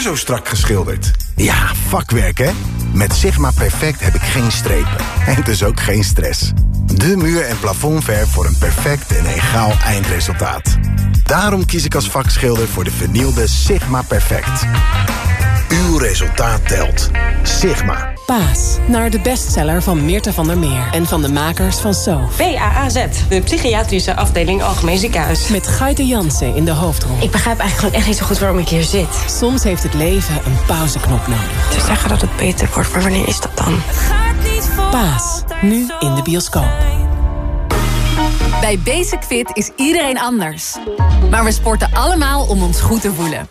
zo strak geschilderd? Ja, vakwerk hè? Met Sigma Perfect heb ik geen strepen. En dus ook geen stress. De muur- en plafondverf voor een perfect en egaal eindresultaat. Daarom kies ik als vakschilder voor de vernielde Sigma Perfect. Uw resultaat telt. Sigma. Paas, naar de bestseller van Meerte van der Meer en van de makers van So. PAAZ, de psychiatrische afdeling Algemeen Ziekenhuis. Met Gaite Jansen in de hoofdrol. Ik begrijp eigenlijk gewoon echt niet zo goed waarom ik hier zit. Soms heeft het leven een pauzeknop nodig. Ze zeggen dat het beter wordt, maar wanneer is dat dan? Paas, nu in de bioscoop. Bij Basic Fit is iedereen anders. Maar we sporten allemaal om ons goed te voelen.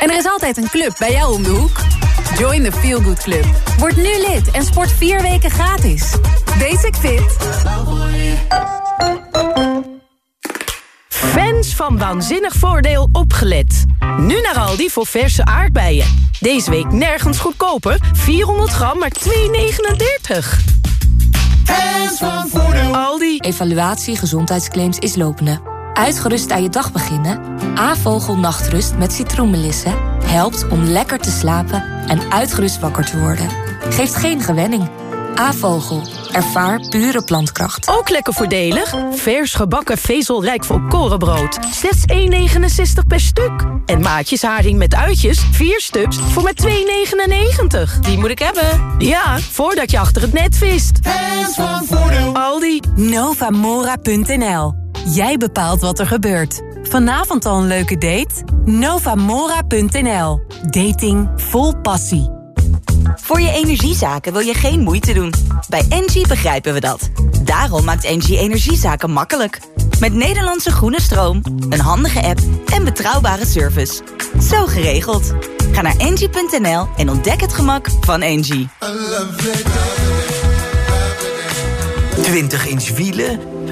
En er is altijd een club bij jou om de hoek. Join the Feel Good Club. Word nu lid en sport vier weken gratis. Basic Fit. Fans van Waanzinnig Voordeel opgelet. Nu naar Aldi voor verse aardbeien. Deze week nergens goedkoper. 400 gram, maar 2,39. Fans van Voordeel. Aldi. Evaluatie gezondheidsclaims is lopende. Uitgerust aan je dag beginnen? A-vogel nachtrust met citroenmelissen helpt om lekker te slapen en uitgerust wakker te worden. Geeft geen gewenning. A-vogel. Ervaar pure plantkracht. Ook lekker voordelig. Vers gebakken vezelrijk volkorenbrood. Slechts 1,69 per stuk. En maatjes haring met uitjes. 4 stuks voor maar 2,99. Die moet ik hebben. Ja, voordat je achter het net vist. Fans van Voordeel. Aldi. Novamora.nl. Jij bepaalt wat er gebeurt. Vanavond al een leuke date? Novamora.nl. Dating vol passie. Voor je energiezaken wil je geen moeite doen. Bij Engie begrijpen we dat. Daarom maakt Engie energiezaken makkelijk. Met Nederlandse groene stroom, een handige app en betrouwbare service. Zo geregeld. Ga naar engie.nl en ontdek het gemak van Engie. 20 inch wielen,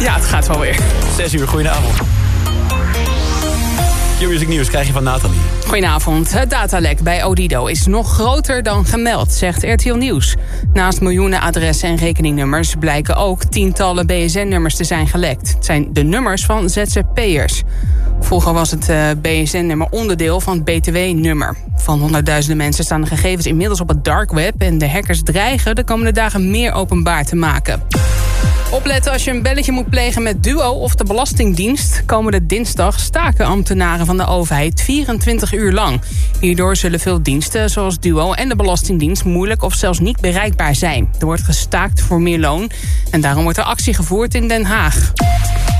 Ja, het gaat wel weer. 6 uur, goedenavond. Q-Music Nieuws krijg je van Nathalie. Goedenavond. Het datalek bij Odido is nog groter dan gemeld, zegt RTL Nieuws. Naast miljoenen adressen en rekeningnummers... blijken ook tientallen BSN-nummers te zijn gelekt. Het zijn de nummers van ZZP'ers. Vroeger was het uh, BSN-nummer onderdeel van het BTW-nummer. Van honderdduizenden mensen staan de gegevens inmiddels op het dark web... en de hackers dreigen de komende dagen meer openbaar te maken. Opletten als je een belletje moet plegen met Duo of de Belastingdienst. Komende dinsdag staken ambtenaren van de overheid 24 uur lang. Hierdoor zullen veel diensten zoals Duo en de Belastingdienst... moeilijk of zelfs niet bereikbaar zijn. Er wordt gestaakt voor meer loon en daarom wordt er actie gevoerd in Den Haag.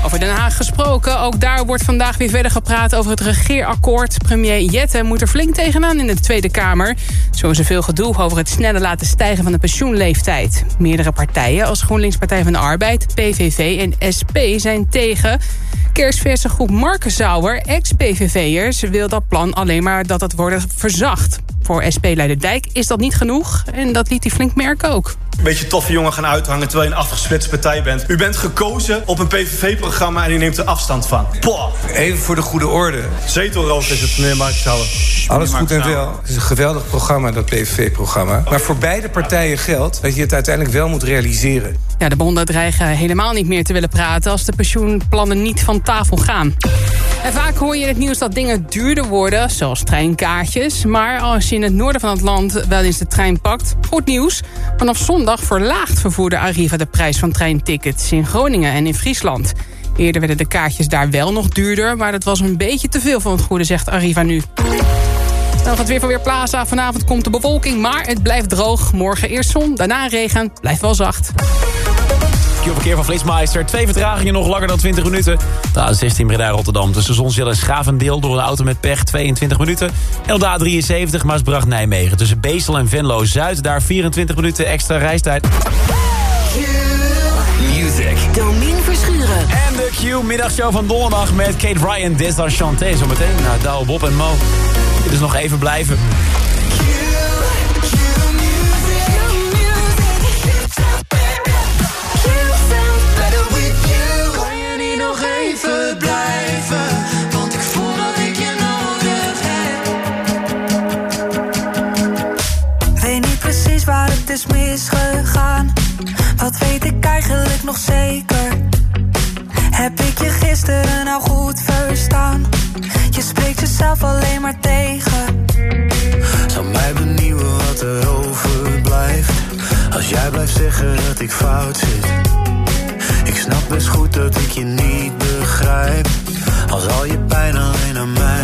Over Den Haag gesproken, ook daar wordt vandaag weer verder gepraat over het regeerakkoord. Premier Jette moet er flink tegenaan in de Tweede Kamer. Zo is er veel gedoe over het sneller laten stijgen van de pensioenleeftijd. Meerdere partijen als GroenLinks Partij van de Arbeid, PVV en SP zijn tegen. Kerstverse groep Markenzauer, ex-PVV'ers, wil dat plan alleen maar dat het wordt verzacht. Voor SP-leider Dijk is dat niet genoeg en dat liet hij flink merken ook. Een beetje toffe jongen gaan uithangen terwijl je een afgesplitste partij bent. U bent gekozen op een PVV-programma en u neemt er afstand van. Poh. Even voor de goede orde. Zetelroos is het, meneer Markshouwer. Alles goed en wel. Het is een geweldig programma, dat PVV-programma. Maar voor beide partijen geldt dat je het uiteindelijk wel moet realiseren. Ja, de bonden dreigen helemaal niet meer te willen praten... als de pensioenplannen niet van tafel gaan. En vaak hoor je in het nieuws dat dingen duurder worden, zoals treinkaartjes. Maar als je in het noorden van het land wel eens de trein pakt, goed nieuws. Vanaf zondag verlaagt vervoerder Arriva de prijs van treintickets in Groningen en in Friesland. Eerder werden de kaartjes daar wel nog duurder, maar dat was een beetje te veel van het goede, zegt Arriva nu. Dan gaat weer van weer Plaza. Vanavond komt de bewolking, maar het blijft droog. Morgen eerst zon, daarna regen. Blijft wel zacht. Verkeer van Flitsmeister. Twee vertragingen nog langer dan 20 minuten. De A16 Breda-Rotterdam tussen Zonzeel en Schavendeel... door een auto met pech 22 minuten. En op de A73 Maasbracht-Nijmegen. Tussen Beesel en Venlo-Zuid. Daar 24 minuten extra reistijd. Music. Domien Verschuren. En de Q-middagshow van donderdag met Kate Ryan, Desenchanté. Zometeen naar Douwe Bob en Mo. Dit is nog even blijven. Want ik voel dat ik je nodig heb, weet niet precies waar het is gegaan. Wat weet ik eigenlijk nog zeker? Heb ik je gisteren nou goed verstaan, je spreekt jezelf alleen maar tegen, zal mij benieuwen wat er overblijft. Als jij blijft zeggen dat ik fout zit. Ik snap best goed dat ik je niet begrijp. Al je pijn alleen aan mij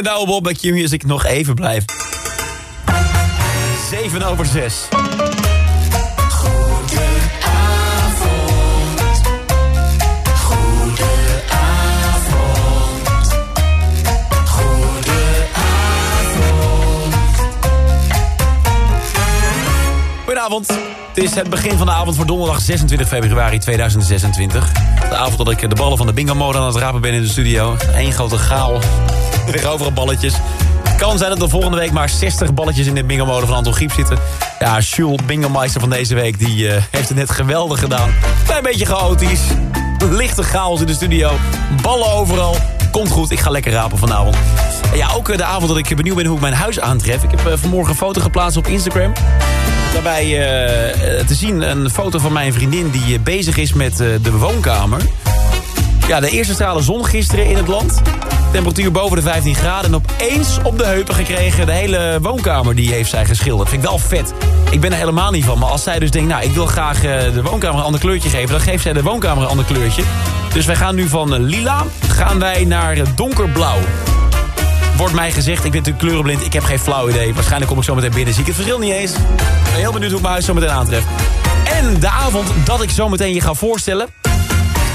en Douwe Bob bij Q-Music nog even blijven. 7 over 6. Goedenavond. Het is het begin van de avond voor donderdag 26 februari 2026. De avond dat ik de ballen van de bingo-mode aan het rapen ben in de studio. Eén grote chaos. Overal balletjes. Kan zijn dat er volgende week maar 60 balletjes in de bingo-mode van Anton Giep zitten. Ja, Jules, bingo-meister van deze week, die eh, heeft het net geweldig gedaan. Klein beetje chaotisch. Lichte chaos in de studio. Ballen overal. Komt goed, ik ga lekker rapen vanavond. Ja, ook eh, de avond dat ik benieuwd ben hoe ik mijn huis aantref. Ik heb eh, vanmorgen een foto geplaatst op Instagram. Daarbij te zien een foto van mijn vriendin die bezig is met de woonkamer. Ja, de eerste stralen zon gisteren in het land. Temperatuur boven de 15 graden. En opeens op de heupen gekregen. De hele woonkamer die heeft zij geschilderd. Vind ik wel vet. Ik ben er helemaal niet van. Maar als zij dus denkt, nou, ik wil graag eh, de woonkamer een ander kleurtje geven... dan geeft zij de woonkamer een ander kleurtje. Dus wij gaan nu van eh, lila gaan wij naar eh, donkerblauw. Wordt mij gezegd, ik ben natuurlijk kleurenblind, ik heb geen flauw idee. Waarschijnlijk kom ik zo meteen binnen, zie ik het verschil niet eens. Ik ben heel benieuwd hoe ik mijn huis zo meteen aantref. En de avond dat ik zo meteen je ga voorstellen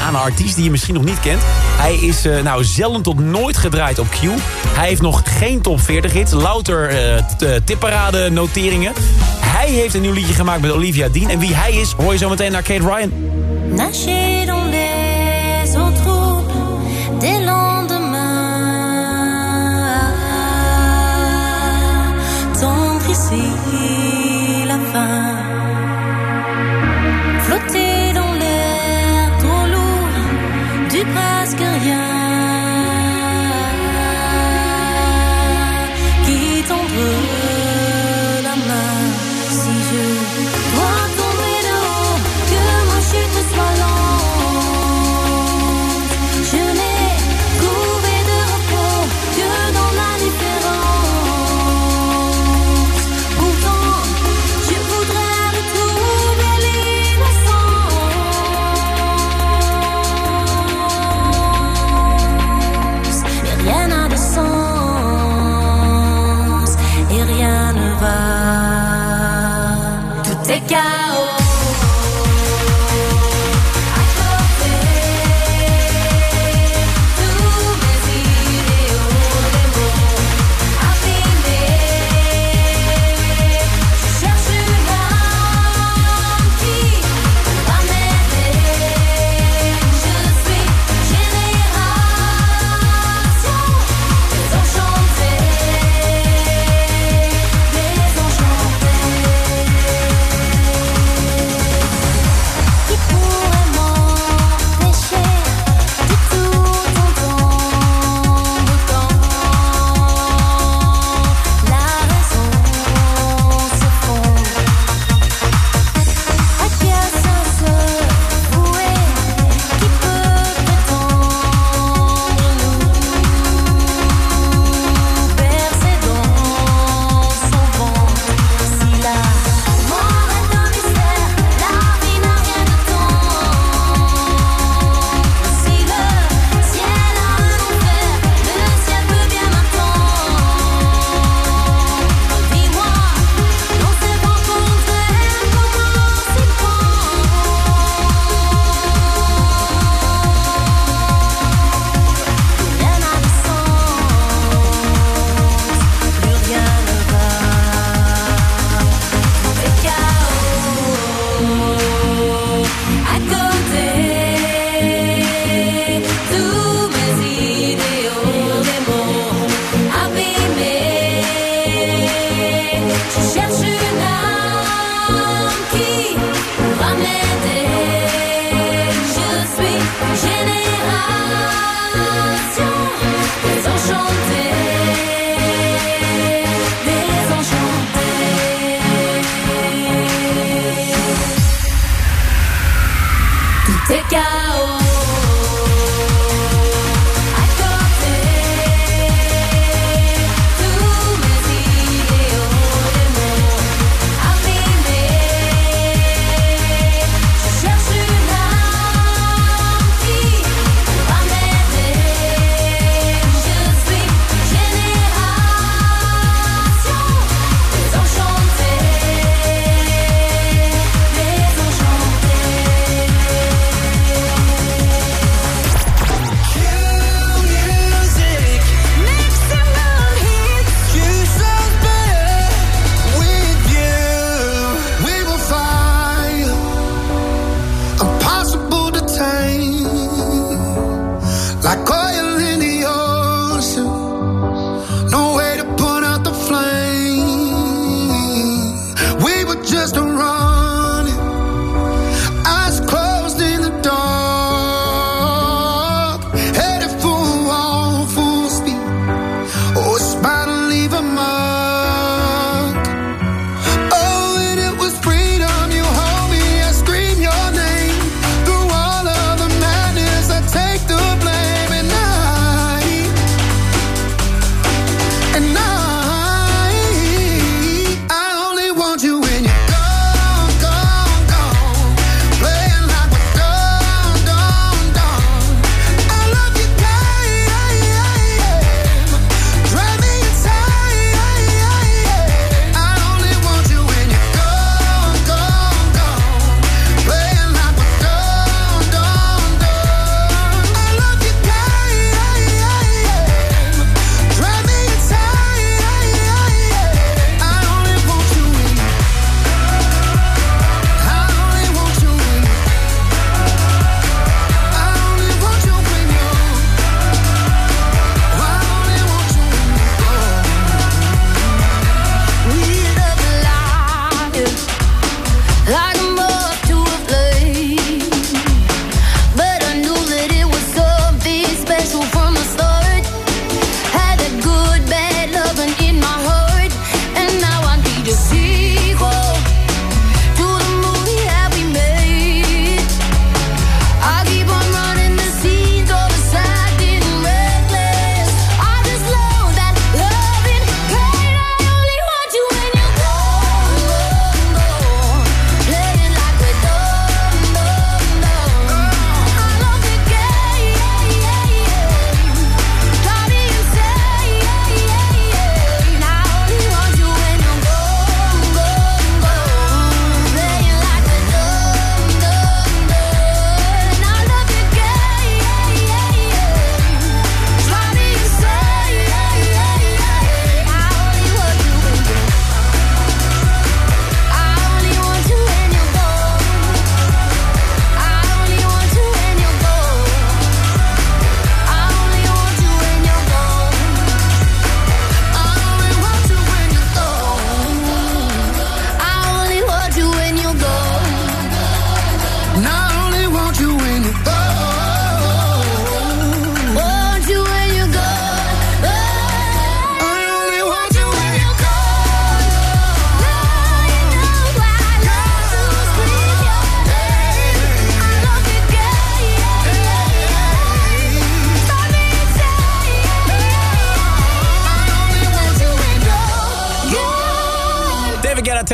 aan een artiest die je misschien nog niet kent. Hij is uh, nou zelden tot nooit gedraaid op Q. Hij heeft nog geen top 40 hits. Louter uh, tipparade noteringen. Hij heeft een nieuw liedje gemaakt met Olivia Dean. En wie hij is, hoor je zo meteen naar Kate Ryan.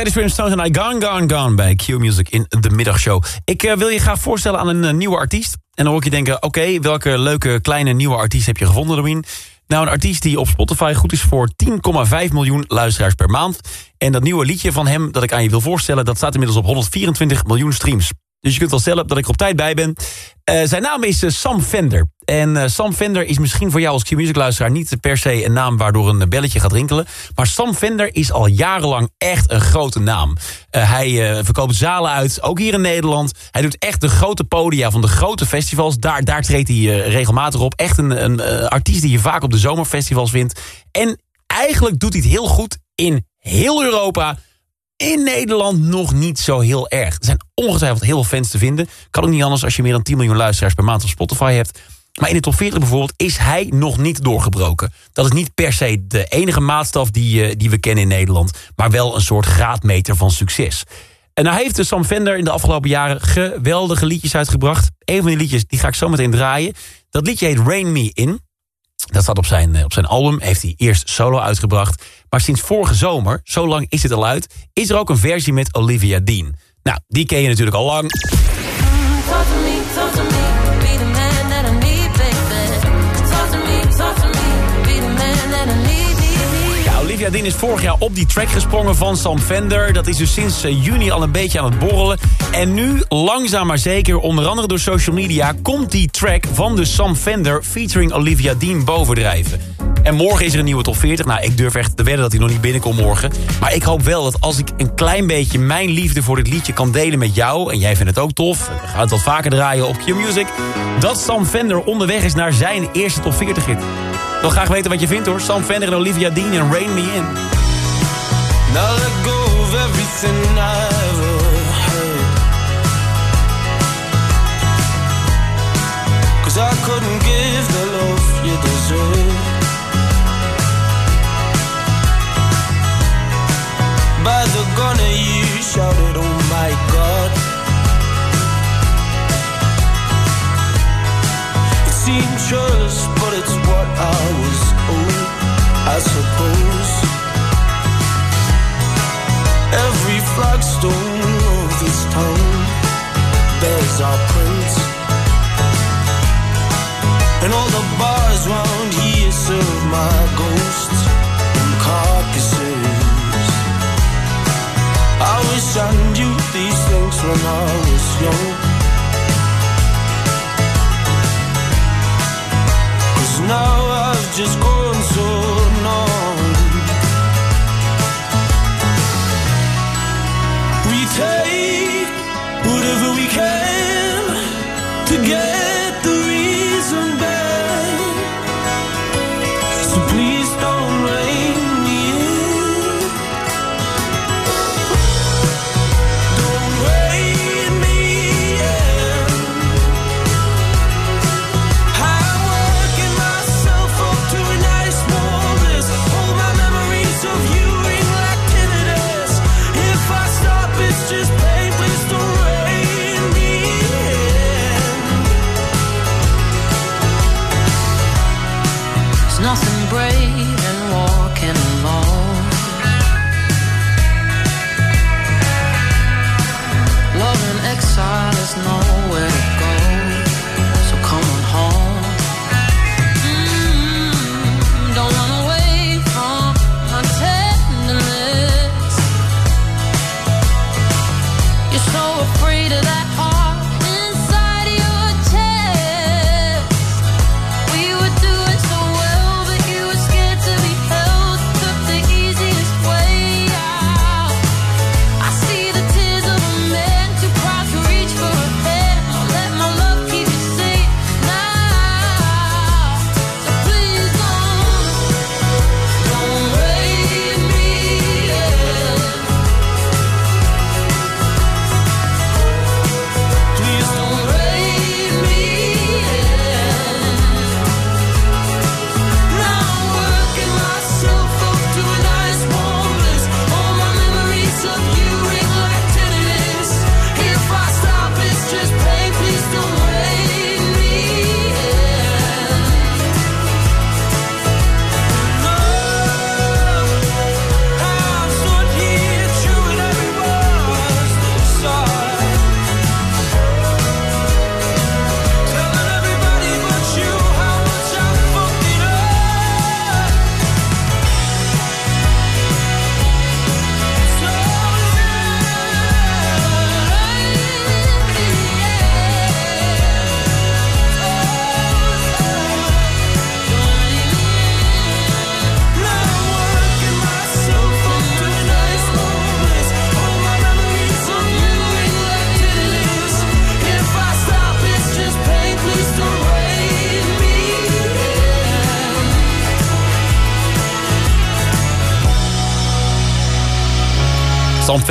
Teddy Swimstones en I Gone Gone Gone bij Q Music in de middagshow. Ik eh, wil je graag voorstellen aan een eh, nieuwe artiest. En dan hoor ik je denken, oké, welke leuke kleine nieuwe artiest heb je gevonden, Domien? Nou, een artiest die op Spotify goed is voor 10,5 miljoen luisteraars per maand. En dat nieuwe liedje van hem dat ik aan je wil voorstellen... dat staat inmiddels op 124 miljoen streams. Dus je kunt wel stellen dat ik er op tijd bij ben. Eh, zijn naam is eh, Sam Vender. En eh, Sam Vender is misschien voor jou als Q-Music-luisteraar... niet per se een naam waardoor een belletje gaat rinkelen. Maar Sam Vender is al jarenlang echt een grote naam. Hij verkoopt zalen uit, ook hier in Nederland. Hij doet echt de grote podia van de grote festivals. Daar, daar treedt hij regelmatig op. Echt een, een artiest die je vaak op de zomerfestivals vindt. En eigenlijk doet hij het heel goed in heel Europa... In Nederland nog niet zo heel erg. Er zijn ongetwijfeld heel veel fans te vinden. Kan ook niet anders als je meer dan 10 miljoen luisteraars per maand op Spotify hebt. Maar in de top 40 bijvoorbeeld is hij nog niet doorgebroken. Dat is niet per se de enige maatstaf die, eh, die we kennen in Nederland. Maar wel een soort graadmeter van succes. En nou heeft de Sam Vender in de afgelopen jaren geweldige liedjes uitgebracht. Een van die liedjes die ga ik zo meteen draaien. Dat liedje heet Rain Me In. Dat staat op zijn, eh, op zijn album, heeft hij eerst solo uitgebracht. Maar sinds vorige zomer, zo lang is het al uit... is er ook een versie met Olivia Dean. Nou, die ken je natuurlijk al lang. Olivia Dean is vorig jaar op die track gesprongen van Sam Fender. Dat is dus sinds eh, juni al een beetje aan het borrelen. En nu, langzaam maar zeker, onder andere door social media... komt die track van de Sam Fender featuring Olivia Dean bovendrijven. En morgen is er een nieuwe top 40. Nou, ik durf echt te wedden dat hij nog niet binnenkomt morgen. Maar ik hoop wel dat als ik een klein beetje mijn liefde voor dit liedje kan delen met jou... en jij vindt het ook tof, we gaan het wat vaker draaien op Q-Music... dat Sam Fender onderweg is naar zijn eerste top 40 hit. Wil graag weten wat je vindt hoor. Sam Fender en Olivia Dean en Rain Me In. Now let go of everything I ever heard. Cause I couldn't give the love you deserve. By the gunner you shouted, oh my god.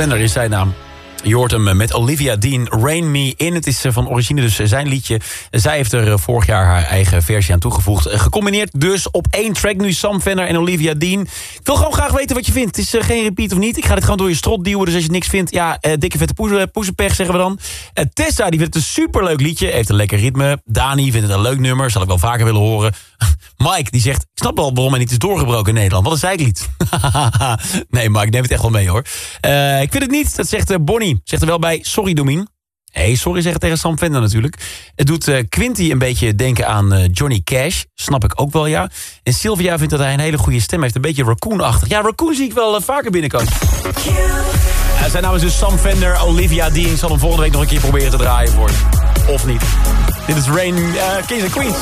Sam Fender is zijn naam. Je met Olivia Dean, Rain Me In. Het is eh, van origine dus zijn liedje. Zij heeft er eh, vorig jaar haar eigen versie aan toegevoegd. Eh, Gecombineerd dus op één track nu Sam Fender en Olivia Dean. Ik wil gewoon graag weten wat je vindt. Het is geen repeat of niet. Ik ga dit gewoon door je strot duwen. Dus als je niks vindt, ja, dikke vette poeze- zeggen we dan. Tessa, die vindt het een superleuk liedje. Heeft een lekker ritme. Dani vindt het een leuk nummer. Zal ik wel vaker willen horen. Mike, die zegt, ik snap wel waarom hij niet is doorgebroken in Nederland. Wat een zeiklied. nee, Mike, neem het echt wel mee hoor. Ik vind het niet, dat zegt eh, Zegt er wel bij, sorry Domien. hey, sorry zeggen tegen Sam Vender natuurlijk. Het doet eh, Quinty een beetje denken aan eh, Johnny Cash. Snap ik ook wel, ja. En Sylvia vindt dat hij een hele goede stem heeft. Een beetje raccoon-achtig. Ja, raccoon zie ik wel eh, vaker binnenkomen. Zijn naam is dus Sam Vender, Olivia Dean. Ik zal hem volgende week nog een keer proberen te draaien voor. Of niet. Dit is Rain, Kings and. Queens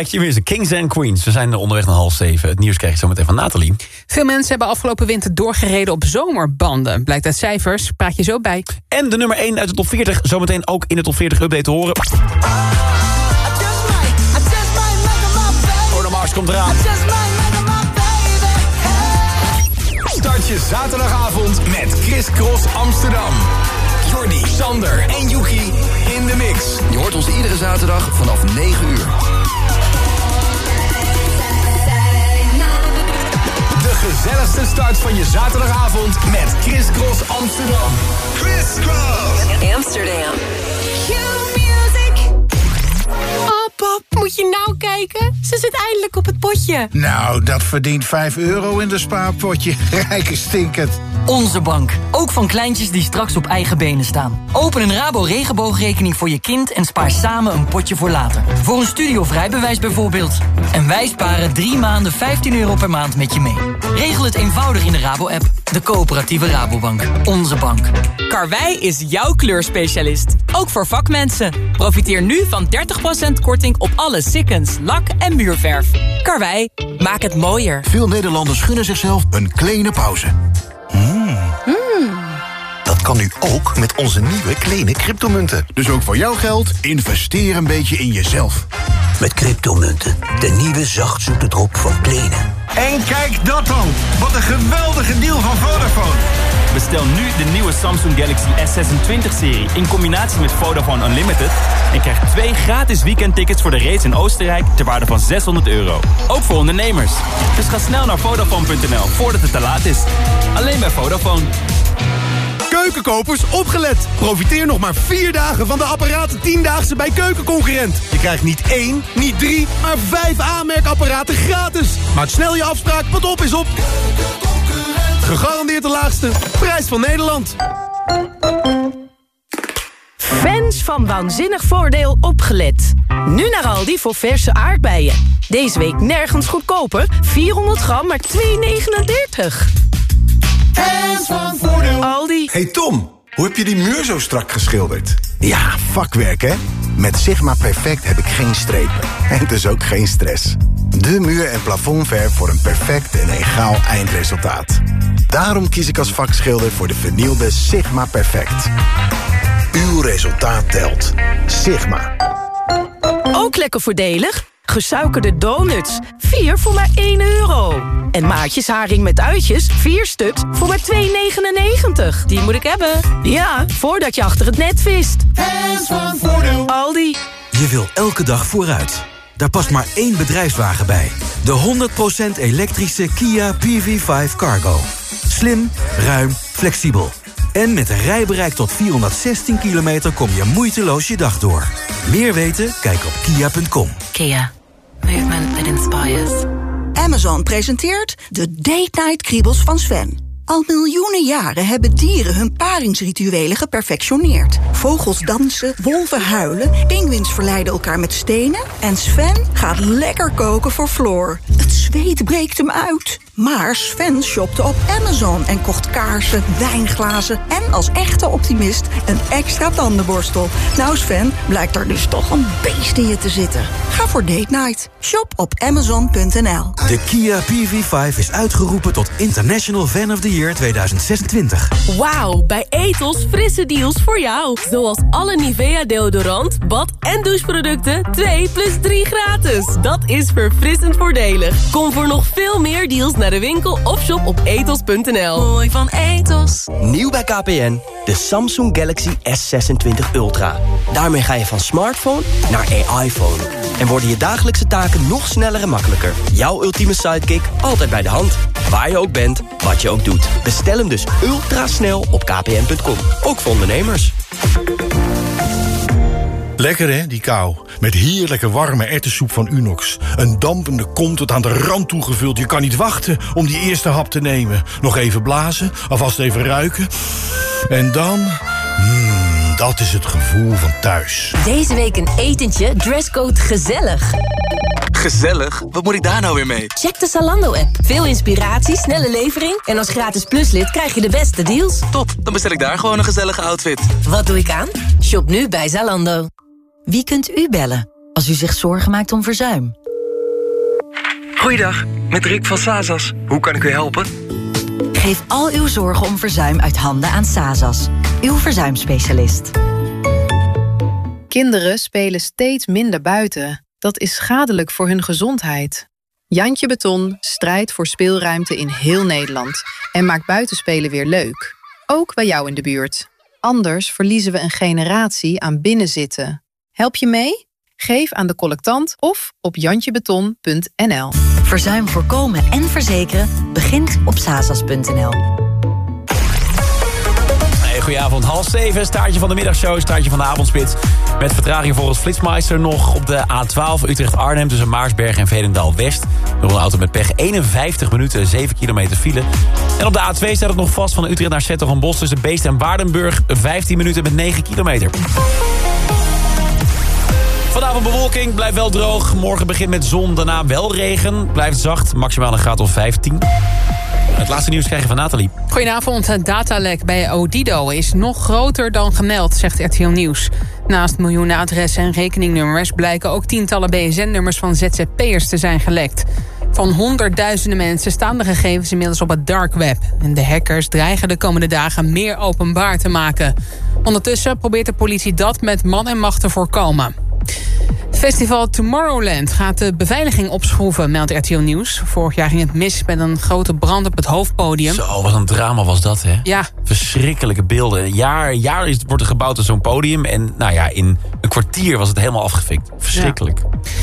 Eva Max bij Q-Music, Kings and Queens. We zijn onderweg naar half zeven. Het nieuws krijg je zo meteen van Nathalie. Veel mensen hebben afgelopen winter doorgereden op zomerbanden. Blijkt uit cijfers, praat je zo bij. En de nummer 1 uit de top 40, zometeen ook in de top 40 update te horen. Bruno Mars komt eraan. Start je zaterdagavond met Chris Cross Amsterdam. Jordi, Sander en Yuki in de mix. Je hoort ons iedere zaterdag vanaf 9 uur. Gezelligste start van je zaterdagavond met Chris Cross Amsterdam. Chris Cross Amsterdam. Pap, moet je nou kijken? Ze zit eindelijk op het potje. Nou, dat verdient 5 euro in de spaarpotje. Rijke stinkend. Onze bank. Ook van kleintjes die straks op eigen benen staan. Open een Rabo regenboogrekening voor je kind en spaar samen een potje voor later. Voor een studie of rijbewijs bijvoorbeeld. En wij sparen drie maanden 15 euro per maand met je mee. Regel het eenvoudig in de Rabo-app. De coöperatieve Rabobank. Onze bank. Karwei is jouw kleurspecialist. Ook voor vakmensen. Profiteer nu van 30% korting op alle sikkens, lak en muurverf. Karwei, maak het mooier. Veel Nederlanders gunnen zichzelf een kleine pauze. Dat kan nu ook met onze nieuwe kleine cryptomunten. Dus ook voor jouw geld, investeer een beetje in jezelf. Met cryptomunten, de nieuwe zachtzoete drop van Plenen. En kijk dat dan. Wat een geweldige deal van Vodafone. Bestel nu de nieuwe Samsung Galaxy S26-serie in combinatie met Vodafone Unlimited... en krijg twee gratis weekendtickets voor de race in Oostenrijk ter waarde van 600 euro. Ook voor ondernemers. Dus ga snel naar Vodafone.nl voordat het te laat is. Alleen bij Vodafone. Keukenkopers, opgelet! Profiteer nog maar vier dagen van de apparaten 10-daagse bij Keukenconcurrent. Je krijgt niet één, niet drie, maar vijf aanmerkapparaten gratis. Maak snel je afspraak, want op is op. Gegarandeerd de laagste prijs van Nederland. Fans van Waanzinnig Voordeel opgelet. Nu naar Aldi voor verse aardbeien. Deze week nergens goedkoper. 400 gram, maar 2,39. Fans van Voordeel. Aldi. Hey Tom, hoe heb je die muur zo strak geschilderd? Ja, vakwerk hè? Met Sigma Perfect heb ik geen strepen. En dus ook geen stress. De muur- en plafondverf voor een perfect en egaal eindresultaat. Daarom kies ik als vakschilder voor de vernielde Sigma Perfect. Uw resultaat telt. Sigma. Ook lekker voordelig. Gesuikerde donuts. 4 voor maar 1 euro. En maatjes haring met uitjes. 4 stuks voor maar 2,99. Die moet ik hebben. Ja, voordat je achter het net vist. Fans van Voordeel. Aldi. Je wil elke dag vooruit. Daar past maar één bedrijfswagen bij. De 100% elektrische Kia PV5 Cargo. Slim, ruim, flexibel. En met een rijbereik tot 416 kilometer kom je moeiteloos je dag door. Meer weten? Kijk op kia.com. Kia. Movement that inspires. Amazon presenteert de Date Night Kriebels van Sven. Al miljoenen jaren hebben dieren hun paringsrituelen geperfectioneerd. Vogels dansen, wolven huilen, pinguïns verleiden elkaar met stenen... en Sven gaat lekker koken voor Floor. Het zweet breekt hem uit. Maar Sven shopte op Amazon en kocht kaarsen, wijnglazen... en als echte optimist een extra tandenborstel. Nou Sven, blijkt er dus toch een beest in je te zitten. Ga voor date night. Shop op amazon.nl. De Kia PV5 is uitgeroepen tot International Fan of the Year 2026. Wauw, bij Ethos frisse deals voor jou. Zoals alle Nivea deodorant, bad- en doucheproducten 2 plus 3 gratis. Dat is verfrissend voordelig. Kom voor nog veel meer deals naar de winkel of shop op ethos.nl. Mooi van Ethos. Nieuw bij KPN, de Samsung Galaxy S26 Ultra. Daarmee ga je van smartphone naar AI-phone. En worden je dagelijkse taken nog sneller en makkelijker. Jouw ultieme sidekick altijd bij de hand. Waar je ook bent, wat je ook doet. Bestel hem dus ultra snel op kpn.com. Ook voor ondernemers. Lekker hè, die kou. Met heerlijke warme erwtensoep van Unox. Een dampende kom tot aan de rand toegevuld. Je kan niet wachten om die eerste hap te nemen. Nog even blazen, alvast even ruiken. En dan... Mmm, dat is het gevoel van thuis. Deze week een etentje, dresscode gezellig. Gezellig? Wat moet ik daar nou weer mee? Check de Zalando-app. Veel inspiratie, snelle levering... en als gratis pluslid krijg je de beste deals. Top, dan bestel ik daar gewoon een gezellige outfit. Wat doe ik aan? Shop nu bij Zalando. Wie kunt u bellen als u zich zorgen maakt om verzuim? Goeiedag, met Rick van Sazas. Hoe kan ik u helpen? Geef al uw zorgen om verzuim uit handen aan Sazas, uw verzuimspecialist. Kinderen spelen steeds minder buiten. Dat is schadelijk voor hun gezondheid. Jantje Beton strijdt voor speelruimte in heel Nederland en maakt buitenspelen weer leuk. Ook bij jou in de buurt. Anders verliezen we een generatie aan binnenzitten. Help je mee? Geef aan de collectant of op jantjebeton.nl. Verzuim voorkomen en verzekeren begint op sazas.nl. Hey, goedenavond, half zeven, staartje van de middagshow, staartje van de avondspits. Met vertraging volgens Flitsmeister nog op de A12 Utrecht-Arnhem... tussen Maarsberg en Veenendaal-West. Door een auto met pech 51 minuten, 7 kilometer file. En op de A2 staat het nog vast van Utrecht naar Zettergenbos... tussen Beest en Waardenburg, 15 minuten met 9 kilometer. Vanavond bewolking, blijft wel droog. Morgen begint met zon, daarna wel regen. Blijft zacht, maximaal een graad of 15. Het laatste nieuws krijg je van Nathalie. Goedenavond. Het datalek bij Odido is nog groter dan gemeld, zegt RTL Nieuws. Naast miljoenen adressen en rekeningnummers... blijken ook tientallen BSN-nummers van ZZP'ers te zijn gelekt. Van honderdduizenden mensen staan de gegevens inmiddels op het dark web. En de hackers dreigen de komende dagen meer openbaar te maken. Ondertussen probeert de politie dat met man en macht te voorkomen. Festival Tomorrowland gaat de beveiliging opschroeven, meldt RTL Nieuws. Vorig jaar ging het mis met een grote brand op het hoofdpodium. Zo, wat een drama was dat, hè? Ja. Verschrikkelijke beelden. Jaar, jaar is, wordt er gebouwd aan zo'n podium. En nou ja, in een kwartier was het helemaal afgefikt. Verschrikkelijk.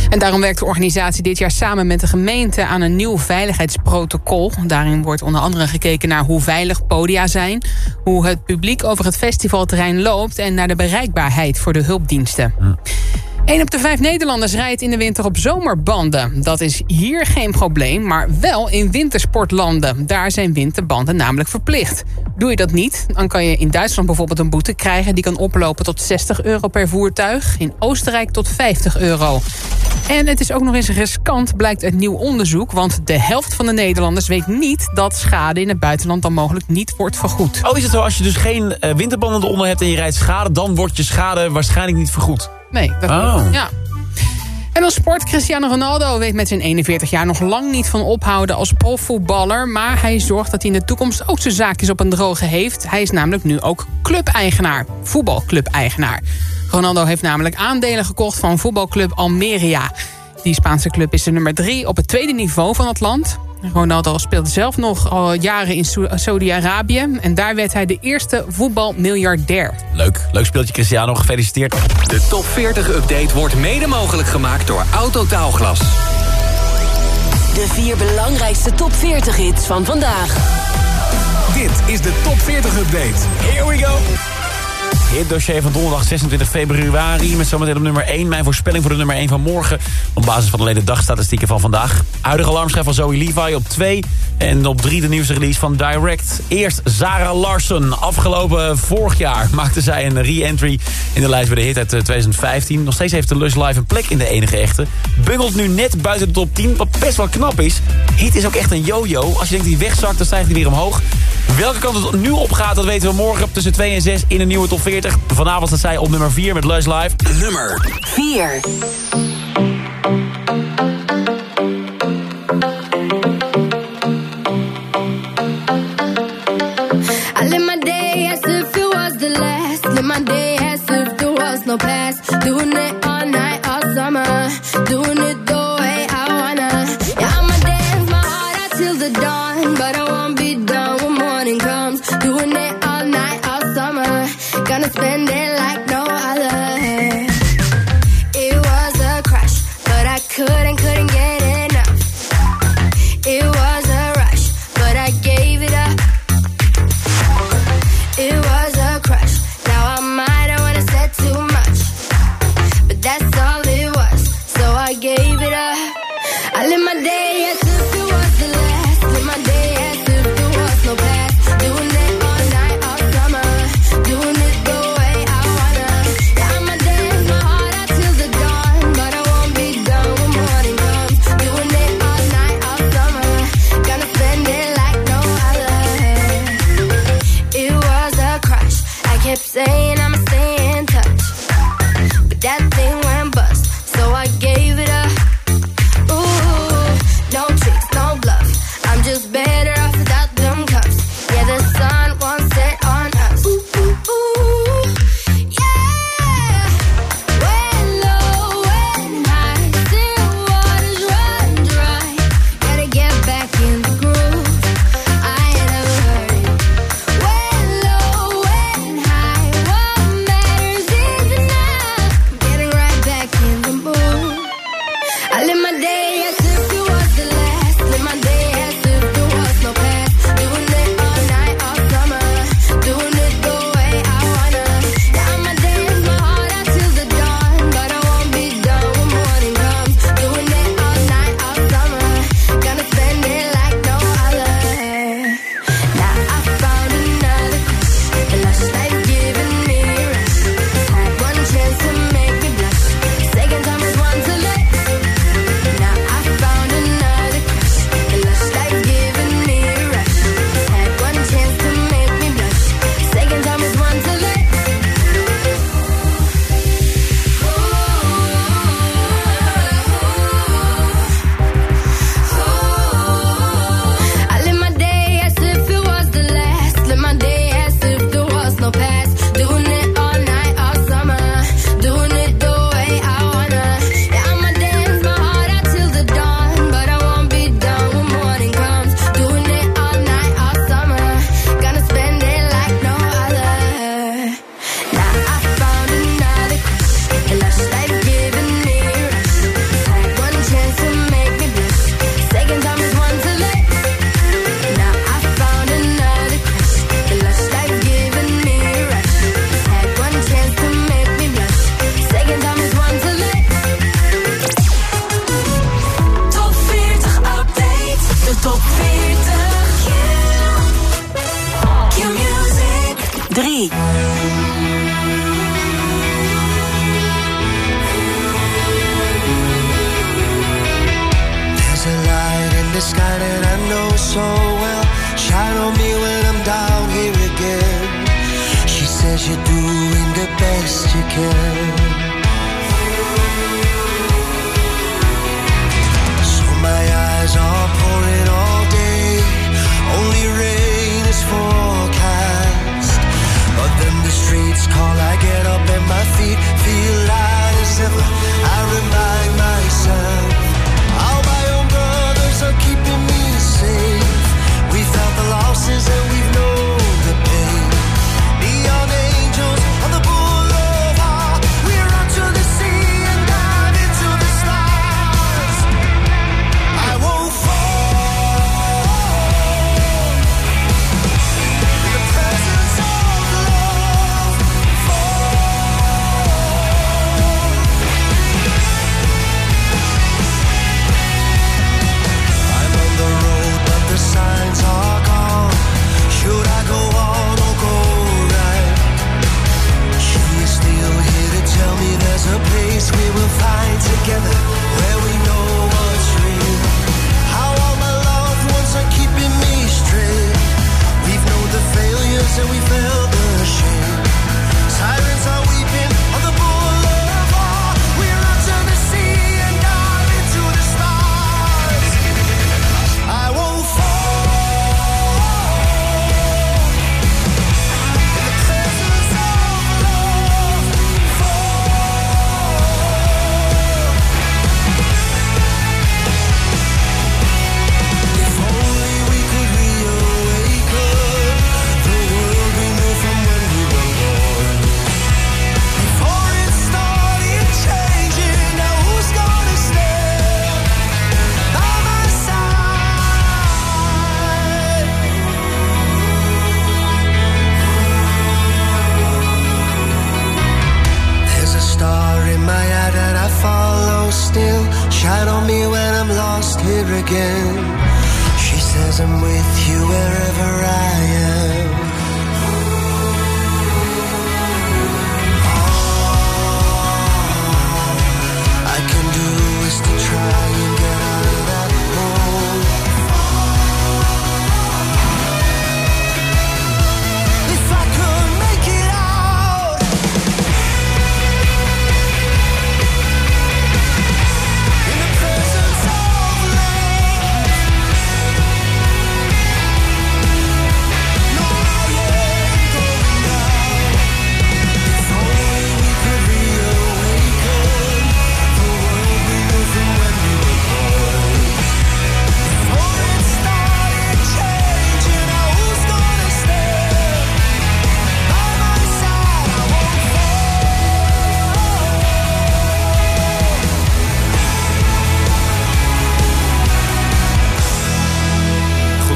En daarom werkt de organisatie dit jaar samen met de gemeente aan een nieuw veiligheidsprotocol. Daarin wordt onder andere gekeken naar hoe veilig podia zijn, hoe het publiek over het festivalterrein loopt en naar de bereikbaarheid voor de hulpdiensten. Een op de vijf Nederlanders rijdt in de winter op zomerbanden. Dat is hier geen probleem, maar wel in wintersportlanden. Daar zijn winterbanden namelijk verplicht. Doe je dat niet, dan kan je in Duitsland bijvoorbeeld een boete krijgen... die kan oplopen tot 60 euro per voertuig. In Oostenrijk tot 50 euro. En het is ook nog eens riskant, blijkt uit nieuw onderzoek... want de helft van de Nederlanders weet niet... dat schade in het buitenland dan mogelijk niet wordt vergoed. Oh, is het zo, als je dus geen eh, winterbanden eronder hebt en je rijdt schade... dan wordt je schade waarschijnlijk niet vergoed? Nee, dat Oh. Ja. En dan sport. Cristiano Ronaldo weet met zijn 41 jaar nog lang niet van ophouden als profvoetballer. Maar hij zorgt dat hij in de toekomst ook zijn zaakjes op een droge heeft. Hij is namelijk nu ook clubeigenaar. Voetbalclub-eigenaar. Ronaldo heeft namelijk aandelen gekocht van voetbalclub Almeria. Die Spaanse club is de nummer drie op het tweede niveau van het land. Ronaldo speelde zelf nog al jaren in Sau- Saudi-Arabië. En daar werd hij de eerste voetbalmiljardair. Leuk, leuk speeltje Cristiano, gefeliciteerd. De top 40 update wordt mede mogelijk gemaakt door Autotaalglas. De vier belangrijkste top 40 hits van vandaag. Dit is de top 40 update. Here we go. Het dossier van donderdag 26 februari. Met zometeen op nummer 1. Mijn voorspelling voor de nummer 1 van morgen. Op basis van de dagstatistieken van vandaag. Huidige alarmschijf van Zoe Levi op 2. En op 3 de nieuwste release van Direct. Eerst Zara Larsen. Afgelopen vorig jaar maakte zij een re-entry in de lijst bij de hit uit eh, 2015. Nog steeds heeft de Lush Live een plek in de enige echte. Bungelt nu net buiten de top 10, wat best wel knap is. Hit is ook echt een yo-yo. Als je denkt die wegzakt, dan stijgt hij weer omhoog. Welke kant het nu op gaat, dat weten we morgen tussen 2 en 6 in een nieuwe top 40. Vanavond staat zij op nummer 4 met Lush Live. Nummer 4.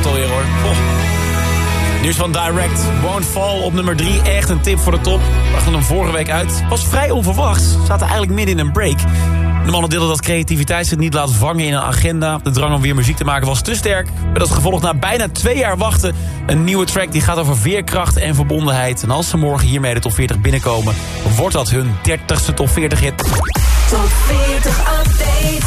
Alweer hoor. Nieuws van Direct. Won't Fall op nummer 3. Echt een tip voor de top. Brachten hem vorige week uit. Was vrij onverwachts. Zaten eigenlijk midden in een break. De mannen deelden dat creativiteit zich niet laat vangen in een agenda. De drang om weer muziek te maken was te sterk. Met als gevolg na bijna twee jaar wachten... een nieuwe track die gaat over veerkracht en verbondenheid. En als ze morgen hiermee de top 40 binnenkomen... wordt dat hun 30ste top 40 hit. Top 40 update.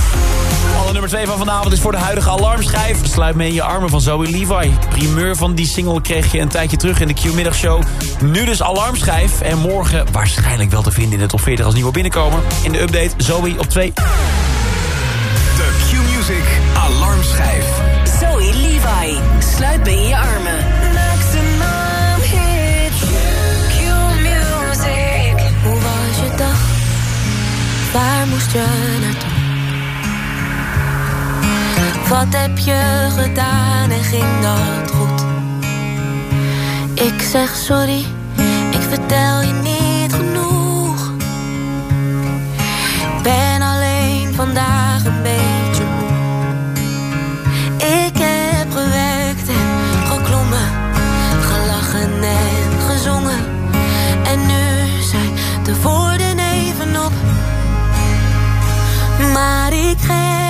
Alle nummer 2 van vanavond is voor de huidige alarmschijf. Sluit mee in je armen van Zoe Levi. Primeur van die single kreeg je een tijdje terug in de Q-middagshow. Nu dus alarmschijf. En morgen waarschijnlijk wel te vinden in de top 40 als nieuwe binnenkomer. In de update Zoe op 2. De Q-Music Alarmschijf. Zoe Levi. Sluit me in je armen. Waar moest je naartoe? Wat heb je gedaan en ging dat goed? Ik zeg sorry, ik vertel je niet genoeg. Ben alleen vandaag Maar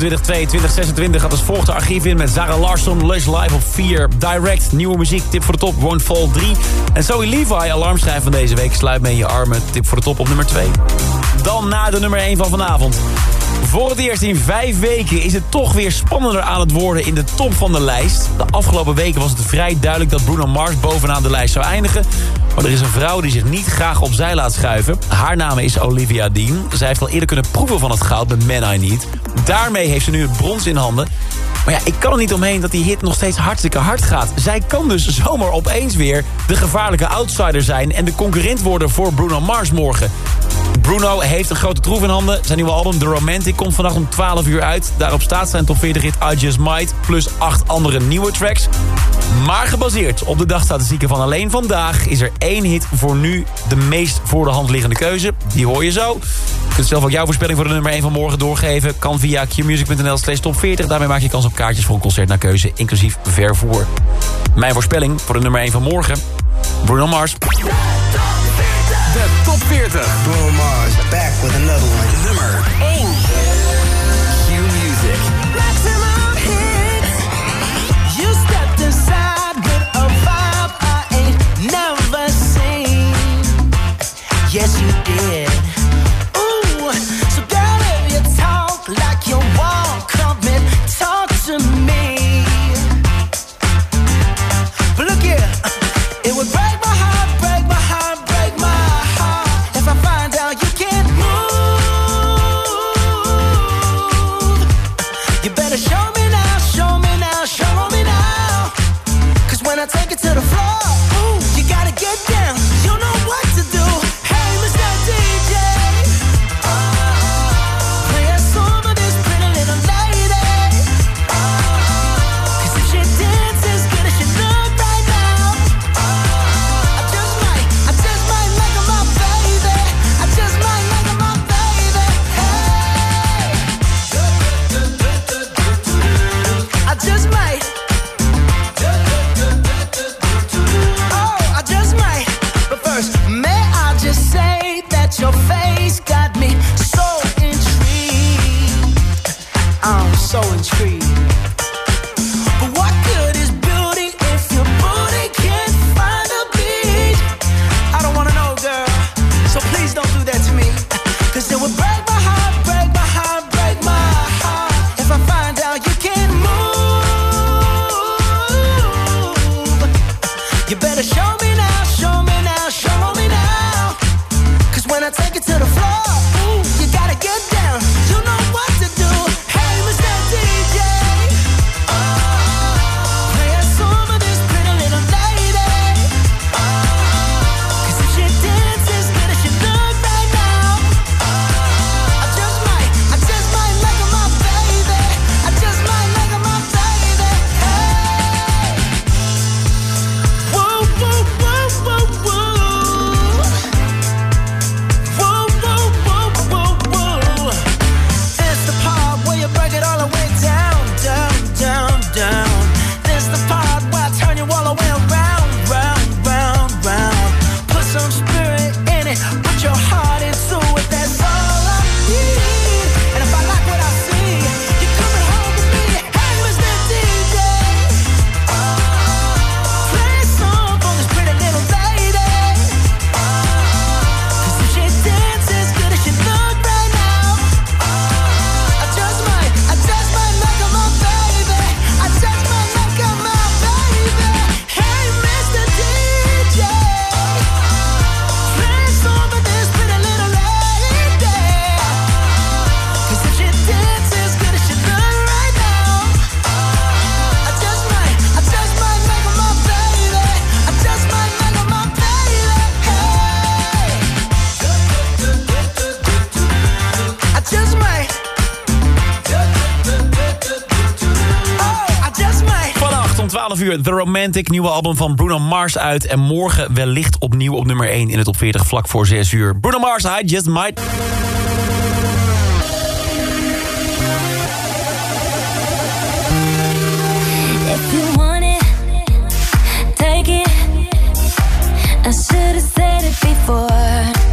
26, 22, 26 gaat als volgt de archief in met Zara Larsson, Lush Live op 4. Direct, nieuwe muziek, tip voor de top, Won't Fall 3. En Zoe Levi, alarmschrijf van deze week, sluit me in je armen, tip voor de top op nummer 2. Dan na de nummer 1 van vanavond. Voor het eerst in vijf weken is het toch weer spannender aan het worden in de top van de lijst. De afgelopen weken was het vrij duidelijk dat Bruno Mars bovenaan de lijst zou eindigen. Maar er is een vrouw die zich niet graag opzij laat schuiven. Haar naam is Olivia Dean. Zij heeft al eerder kunnen proeven van het goud met Man I Need. Daarmee heeft ze nu het brons in handen. Maar ja, ik kan er niet omheen dat die hit nog steeds hartstikke hard gaat. Zij kan dus zomaar opeens weer de gevaarlijke outsider zijn... en de concurrent worden voor Bruno Mars morgen. Bruno heeft een grote troef in handen. Zijn nieuwe album The Romantic komt vannacht om 12 uur uit. Daarop staat zijn top 40 hit I Just Might... plus acht andere nieuwe tracks. Maar gebaseerd op de dagstatistieken van alleen vandaag... is er één hit voor nu de meest voor de hand liggende keuze. Die hoor je zo. Je kunt zelf ook jouw voorspelling voor de nummer 1 van morgen doorgeven. Kan via qmusic.nl slash top 40. Daarmee maak je kans op kaartjes voor een concert naar keuze... inclusief vervoer. Mijn voorspelling voor de nummer 1 van morgen... Bruno Mars. De top 40. Bruno Mars, back with another one. Nummer 1. Q Music. Maximum hits. You stepped inside with a vibe I ain't never seen. Yes, you did. The Romantic, nieuwe album van Bruno Mars uit. En morgen wellicht opnieuw op nummer 1 in het top 40 vlak voor 6 uur. Bruno Mars, I Just Might. Take it. I said it before.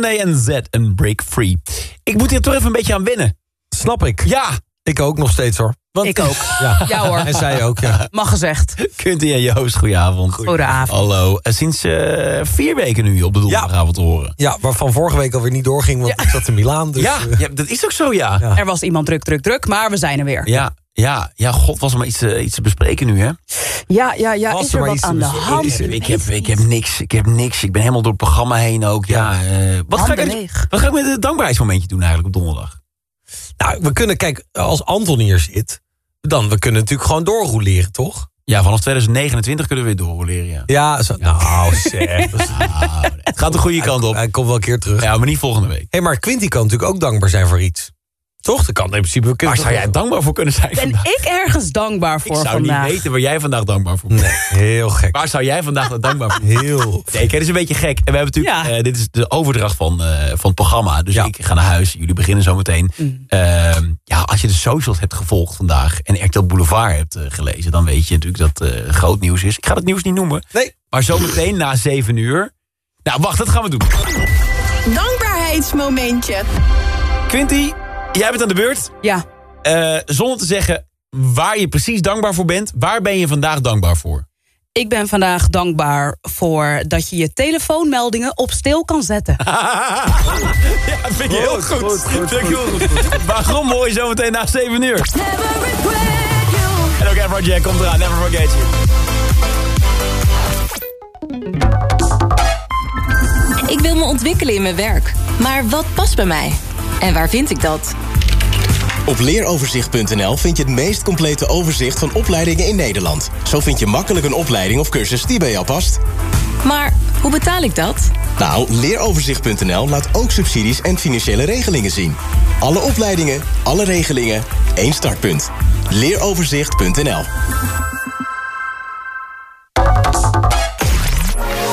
Grande en Z en Break Free. Ik moet hier toch even een beetje aan wennen. Snap ik. Ja. Ik ook nog steeds hoor. Want, Ik ook. Ja. Ja hoor. En zij ook, ja. Mag gezegd. Quinty en Joost, goedenavond. Goedenavond. Hallo. En sinds eh, vier weken nu op de donderdagavond te horen. Ja, waarvan vorige week alweer niet doorging, want ik zat in Milaan. Dus, ja, eh, ja, dat is ook zo, ja. Er was iemand druk, druk, druk, maar we zijn er weer. Ja, ja, ja, god, was er maar iets, te- iets te bespreken nu, hè? Ja, ja, ja. Was is er er wat aan de hand? Ik, ik, heb, ik heb niks, ik heb niks. Ik ben helemaal door het programma heen ook. Ja, eh, wat, ga ik, wat ga ik met het dankbaarheidsmomentje doen eigenlijk op donderdag? Nou, we kunnen, kijk, als Anton hier zit, dan we kunnen natuurlijk gewoon doorrouleren, toch? Ja, vanaf 2029 kunnen we weer doorroleren, ja. Ja, zo, nou zeg. Het gaat de goede kant op. Hij komt wel een keer terug. Ja, maar niet volgende week. hey, maar Quinty kan natuurlijk ook dankbaar zijn voor iets. Toch? Dat kan in principe. We kunnen Waar zou jij dankbaar voor kunnen zijn Ben vandaag? ik ergens dankbaar Ik voor zou vandaag? niet weten waar jij vandaag dankbaar voor bent. Nee, heel gek. Waar zou jij vandaag dankbaar voor Heel. Nee, kijk, het is een beetje gek. En we hebben natuurlijk, Ja. eh, dit is de overdracht van, eh, van het programma. Dus ik ga naar huis. Jullie beginnen zo meteen. Mm. Ehm, ja, als je de socials hebt gevolgd vandaag en RTL Boulevard hebt eh, gelezen, dan weet je natuurlijk dat eh groot nieuws is. Ik ga het nieuws niet noemen. Nee. Maar zometeen na 7 uur. Nou, wacht, dat gaan we doen. Dankbaarheidsmomentje. Quinty, jij bent aan de beurt. Ja. Eh, zonder te zeggen waar je precies dankbaar voor bent. Waar ben je vandaag dankbaar voor? Ik ben vandaag dankbaar voor dat je je telefoonmeldingen op stil kan zetten. ja, vind je heel goed. Vind ik heel goed. Waarom hoor je zometeen na 7 uur? En ook Everjack komt eraan, Never Forget You. Ik wil me ontwikkelen in mijn werk. Maar wat past bij mij? En waar vind ik dat? Op leeroverzicht.nl vind je het meest complete overzicht van opleidingen in Nederland. Zo vind je makkelijk een opleiding of cursus die bij jou past. Maar hoe betaal ik dat? Nou, leeroverzicht.nl laat ook subsidies en financiële regelingen zien. Alle opleidingen, alle regelingen, één startpunt. Leeroverzicht.nl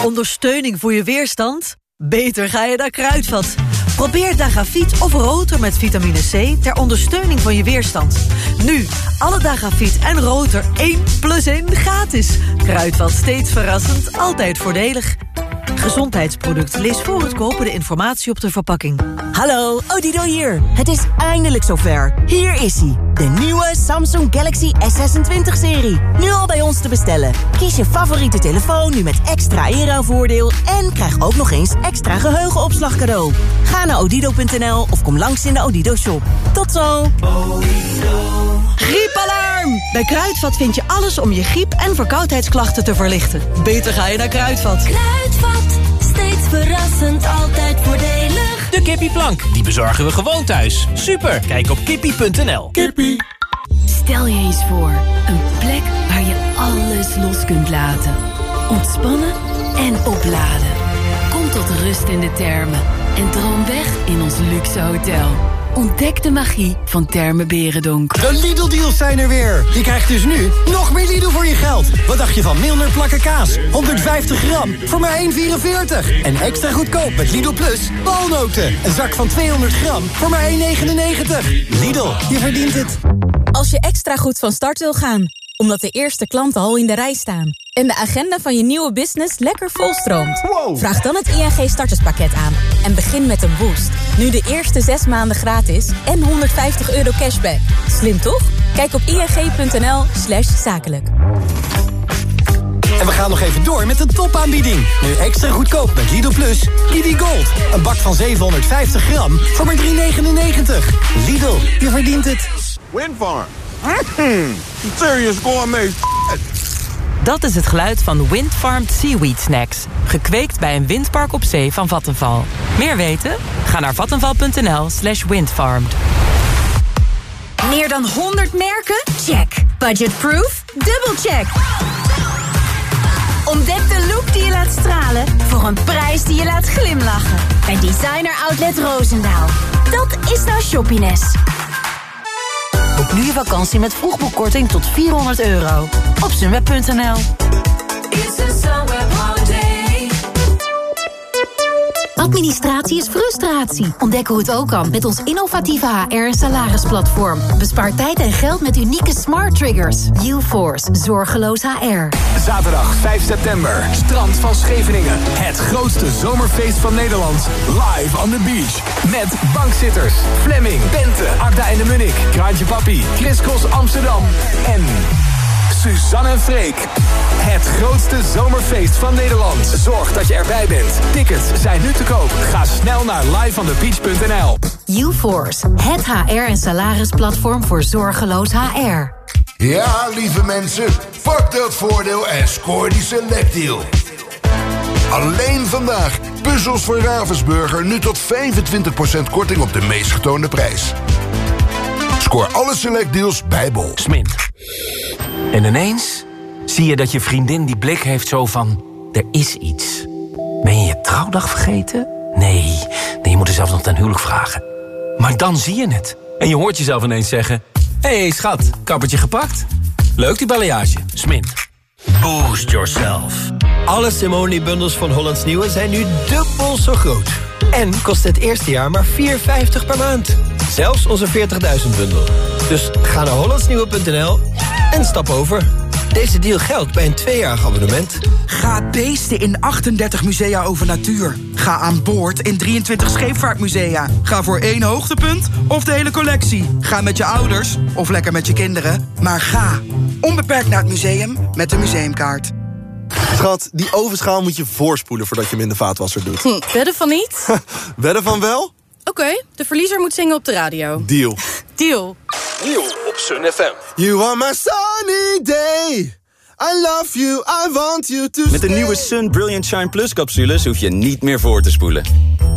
Ondersteuning voor je weerstand? Beter ga je naar Kruidvat. Probeer Dagafiet of Rotor met vitamine C ter ondersteuning van je weerstand. Nu, alle Dagafiet en Rotor 1 plus 1 gratis. Kruidvat steeds verrassend, altijd voordelig. Gezondheidsproduct. Lees voor het kopen de informatie op de verpakking. Hallo, Odido hier. Het is eindelijk zover. Hier is hij. De nieuwe Samsung Galaxy S26-serie. Nu al bij ons te bestellen. Kies je favoriete telefoon nu met extra inruilvoordeel... en krijg ook nog eens extra geheugenopslag cadeau. Ga naar odido.nl of kom langs in de Odido-shop. Tot zo. Griepalarm! Bij Kruidvat vind je alles om je griep- en verkoudheidsklachten te verlichten. Beter ga je naar Kruidvat. Kruidvat, steeds verrassend, altijd voordelig. De kippieplank, die bezorgen we gewoon thuis. Super, kijk op kippie.nl. Kippie. Stel je eens voor, een plek waar je alles los kunt laten. Ontspannen en opladen. Kom tot rust in de termen en droom weg in ons luxe hotel. Ontdek de magie van Termen Berendonk. De Lidl-deals zijn er weer. Je krijgt dus nu nog meer Lidl voor je geld. Wat dacht je van Milner plakken kaas? 150 gram voor maar 1,44. En extra goedkoop met Lidl Plus walnoten. Een zak van 200 gram voor maar 1,99. Lidl, je verdient het. Als je extra goed van start wil gaan, omdat de eerste klanten al in de rij staan... en de agenda van je nieuwe business lekker volstroomt... vraag dan het ING starterspakket aan en begin met een boost. Nu de eerste zes maanden gratis en 150 euro cashback. Slim toch? Kijk op ing.nl slash zakelijk. En we gaan nog even door met een topaanbieding. Nu extra goedkoop met Lidl Plus. Lidl Gold. Een bak van 750 gram voor maar 3,99. Lidl, je verdient het. Windfarm. Mm, serious gourmet Dat is het geluid van Windfarmed Seaweed Snacks. Gekweekt bij een windpark op zee van Vattenval. Meer weten? Ga naar vattenval.nl slash windfarmed. Meer dan 100 merken? Check. Budgetproof? Dubbelcheck. Ontdek de look die je laat stralen voor een prijs die je laat glimlachen. Bij Designer Outlet Roosendaal. Dat is nou shoppiness. Nu je vakantie met vroegboekkorting tot 400 euro. Op sunweb.nl Administratie is frustratie. Ontdek hoe het ook kan met ons innovatieve HR- en salarisplatform. Bespaar tijd en geld met unieke smart triggers. UForce, zorgeloos HR. Zaterdag 5 september, strand van Scheveningen. Het grootste zomerfeest van Nederland. Live on the beach. Met bankzitters, Fleming, Bente, Agda en de Munnik, Kraantje Papi, Amsterdam en Suzanne en Freek. Het grootste zomerfeest van Nederland. Zorg dat je erbij bent. Tickets zijn nu te koop. Ga snel naar liveonthebeach.nl. UForce, het HR- en salarisplatform voor zorgeloos HR. Ja, lieve mensen, pak dat voordeel en scoor die selectdeal. Alleen vandaag. Puzzels voor Ravensburger nu tot 25% korting op de meest getoonde prijs. Scoor alle selectdeals bij Bol. Smint. En ineens zie je dat je vriendin die blik heeft zo van... er is iets. Ben je je trouwdag vergeten? Nee, nee je moet er zelfs nog ten huwelijk vragen. Maar dan zie je het. En je hoort jezelf ineens zeggen... Hé hey, schat, kappertje gepakt? Leuk die balayage. Smint. Boost yourself. Alle Simone-bundels van Hollands Nieuwe zijn nu dubbel zo groot. En kost het eerste jaar maar 4,50 per maand. Zelfs onze 40.000-bundel. Dus ga naar hollandsnieuwe.nl en stap over. Deze deal geldt bij een tweejarig abonnement. Ga beesten in 38 musea over natuur. Ga aan boord in 23 scheepvaartmusea. Ga voor één hoogtepunt of de hele collectie. Ga met je ouders of lekker met je kinderen. Maar ga onbeperkt naar het museum met de museumkaart. Schat, die ovenschaal moet je voorspoelen voordat je hem in de vaatwasser doet. Hm, wedden van niet? Wedden van wel? Oké, de verliezer moet zingen op de radio. Deal. Deal. Deal op Sun FM. You are my sunny day. I love you, I want you to Met de nieuwe Sun Brilliant Shine Plus capsules hoef je niet meer voor te spoelen.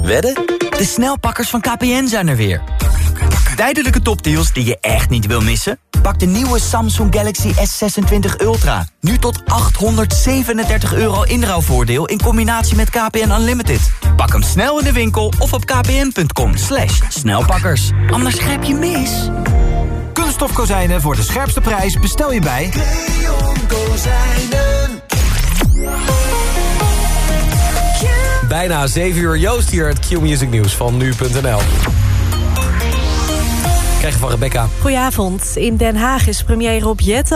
Wedden? De snelpakkers van KPN zijn er weer. Tijdelijke topdeals die je echt niet wil missen? Pak de nieuwe Samsung Galaxy S26 Ultra. Nu tot 837 euro inruilvoordeel in combinatie met KPN Unlimited. Pak hem snel in de winkel of op kpn.com slash snelpakkers. Anders grijp je mis. Kunststof kozijnen voor de scherpste prijs bestel je bij... Bijna 7 uur Joost hier, het Q-Music Nieuws van nu.nl. Krijg je van Rebecca. Goedenavond. In Den Haag is premier Rob Jetten